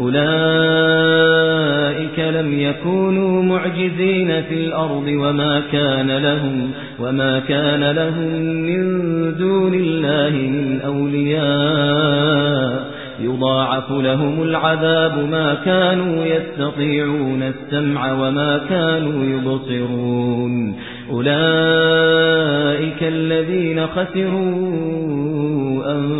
أولئك لم يكونوا معجزين في الأرض وما كان لهم وما كان لهم من دون الله من أولياء. يضاعف لهم العذاب ما كانوا يستطيعون السمع وما كانوا يبصرون. أولئك الذين خسروا أنفسهم